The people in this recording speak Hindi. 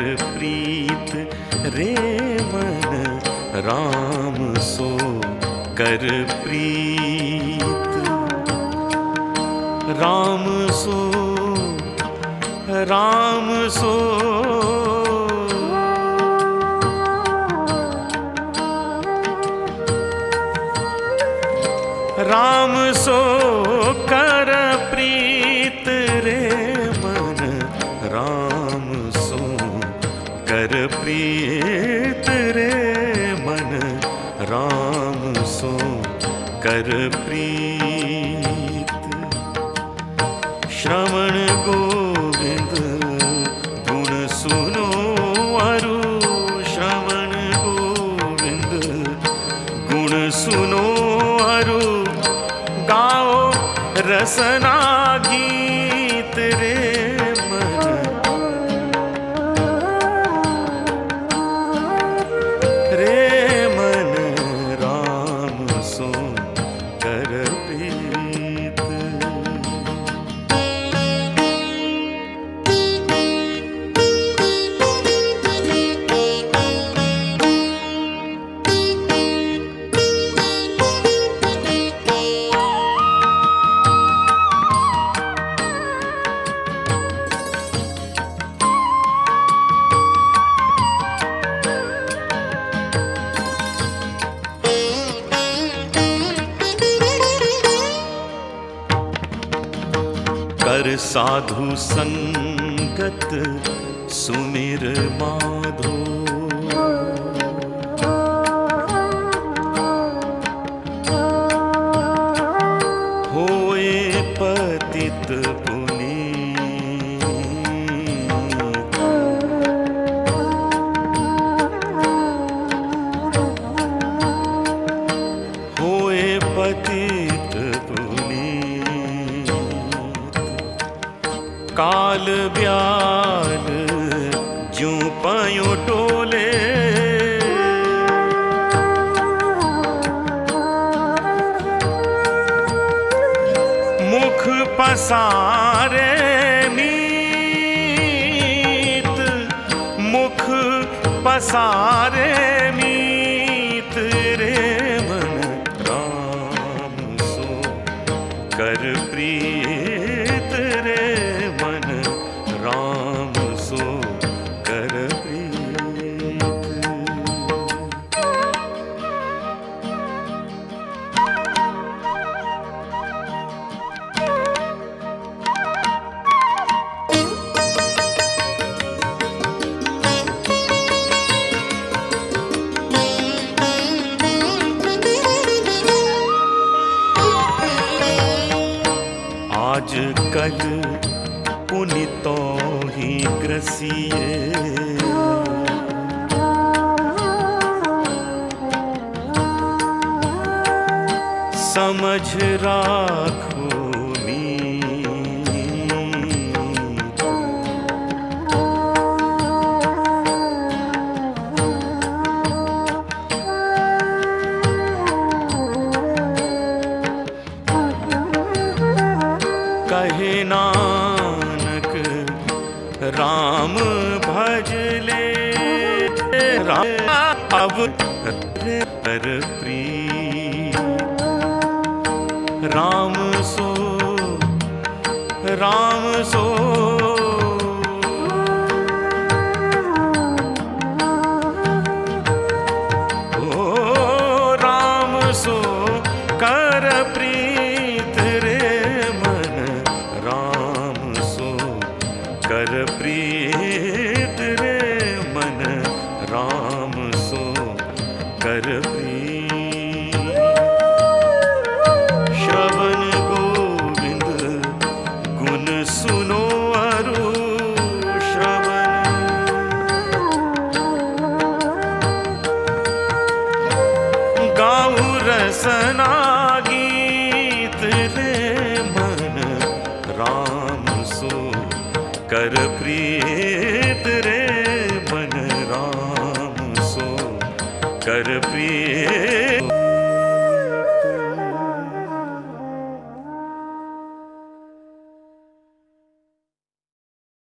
प्रीत, रे मन, राम सो कर प्रीत। राम सो राम सो। राम सो कर प्रीत। प्रीत रे मन, राम सो कर प्रीत। श्रवण गोविंद, गुण सुनो अरु। श्रवण गोविंद, गुण सुनो अरु। गाओ रसना कर साधु संगत सुमिर माधो। होए पतित पुनीत काल ब्याल जू पायो टोले। मुख पसारे मीत मुख पसारे कल पुनितों ही ग्रसिए। समझ राखो राम अब कर प्रीत। राम सो राम सो। प्रीत श्रवण गोविंद गुण सुनो अरु श्रवण। गाऊ रसना गीत रे मन राम सो कर प्रीत कर प्रिय